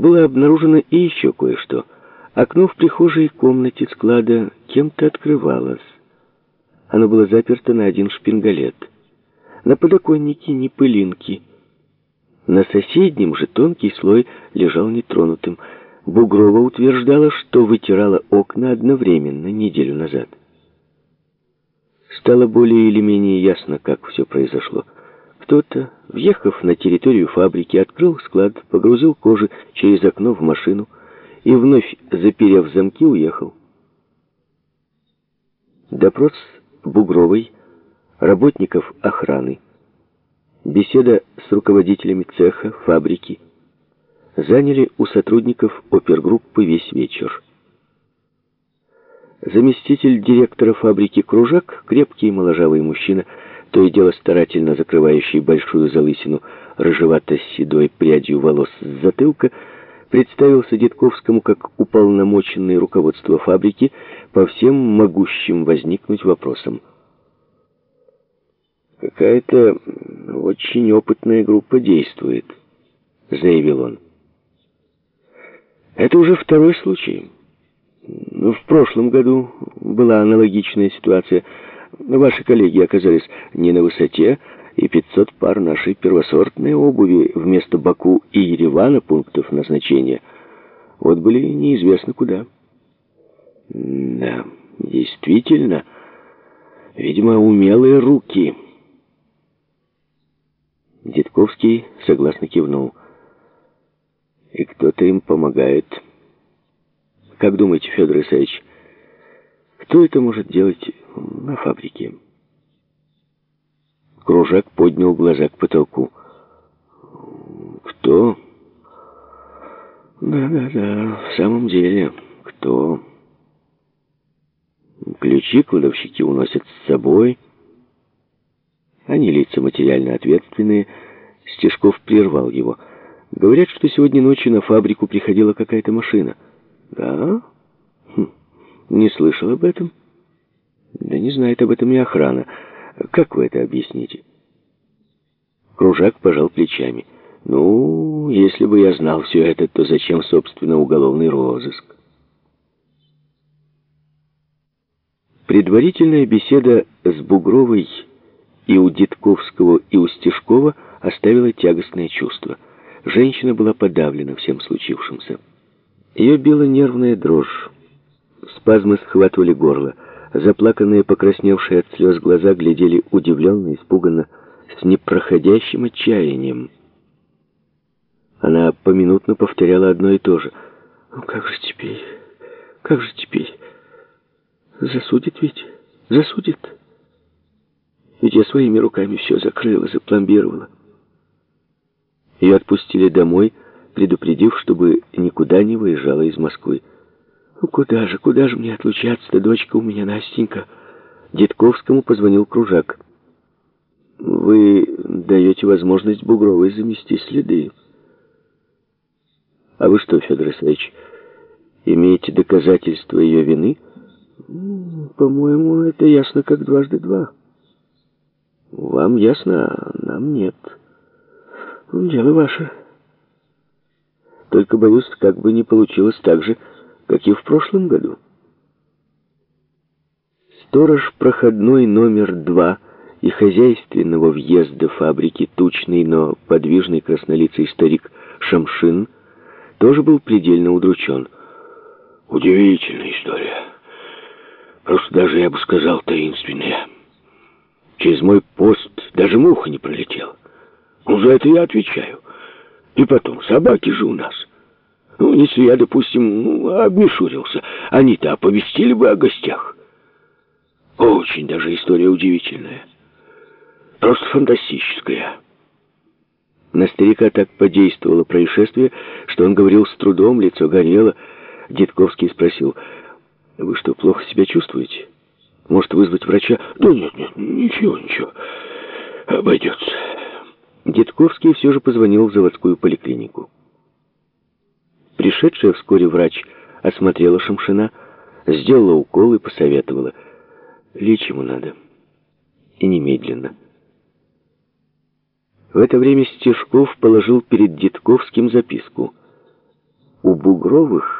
было обнаружено и еще кое-что. Окно в прихожей комнате склада кем-то открывалось. Оно было заперто на один шпингалет. На подоконнике ни пылинки. На соседнем же тонкий слой лежал нетронутым. Бугрова утверждала, что вытирала окна одновременно неделю назад. Стало более или менее ясно, как все произошло. Кто-то, въехав на территорию фабрики, открыл склад, погрузил кожи через окно в машину и, вновь заперев замки, уехал. Допрос Бугровой, работников охраны, беседа с руководителями цеха, фабрики, заняли у сотрудников опергруппы весь вечер. Заместитель директора фабрики «Кружак», крепкий моложавый мужчина, то и дело старательно закрывающий большую залысину рыжевато-седой прядью волос с затылка, представился Дедковскому как уполномоченный руководство фабрики по всем могущим возникнуть вопросам. «Какая-то очень опытная группа действует», — заявил он. «Это уже второй случай. В прошлом году была аналогичная ситуация. Ваши коллеги оказались не на высоте, и 500 пар нашей первосортной обуви вместо Баку и Еревана пунктов назначения вот были неизвестно куда. Да, действительно, видимо, умелые руки. Дедковский согласно кивнул. И кто-то им помогает. Как думаете, Федор Исаевич, кто это может делать на фабрике? Кружак поднял глаза к потолку. Кто? Да-да-да, в самом деле, кто? Ключи кладовщики уносят с собой. Они лица материально ответственные. Стешков прервал его. Говорят, что сегодня ночью на фабрику приходила какая-то машина. Да? Не слышал об этом? Да не знает об этом и охрана. Как вы это объясните? Кружак пожал плечами. Ну, если бы я знал все это, то зачем, собственно, уголовный розыск? Предварительная беседа с Бугровой и у Дедковского, и у Стешкова оставила тягостное чувство. Женщина была подавлена всем случившимся. Ее била нервная дрожь. Спазмы схватывали горло. Заплаканные, покрасневшие от слез глаза глядели удивленно, испуганно, с непроходящим отчаянием. Она поминутно повторяла одно и то же. «Ну как же теперь? Как же теперь? Засудит ведь? Засудит? Ведь я своими руками все закрыла, запломбировала». Ее отпустили домой, предупредив, чтобы никуда не выезжала из Москвы. «Ну куда же, куда же мне отлучаться-то, дочка у меня Настенька?» Дедковскому позвонил Кружак. «Вы даете возможность Бугровой замести следы». «А вы что, Федор Исаевич, имеете доказательства ее вины?» «По-моему, это ясно как дважды два». «Вам ясно, а нам нет». «Дело ваше». «Только, боюсь, как бы не получилось так же, как и в прошлом году. Сторож проходной номер два и хозяйственного въезда фабрики тучный, но подвижный краснолицый старик Шамшин тоже был предельно удручен. Удивительная история. Просто даже, я бы сказал, таинственная. Через мой пост даже муха не пролетела. Ну, за это я отвечаю. И потом, собаки же у нас. Ну, если я, допустим, ну, обмешурился, они-то оповестили бы о гостях. Очень даже история удивительная. Просто фантастическая. На старика так подействовало происшествие, что он говорил с трудом, лицо горело. Дедковский спросил, «Вы что, плохо себя чувствуете? Может, вызвать врача?» «Да нет, нет, ничего, ничего. Обойдется». Дедковский все же позвонил в заводскую поликлинику. Пришедшая вскоре врач осмотрела Шамшина, сделала укол и посоветовала. Лечь ему надо. И немедленно. В это время Стешков положил перед Дедковским записку. у Бугровых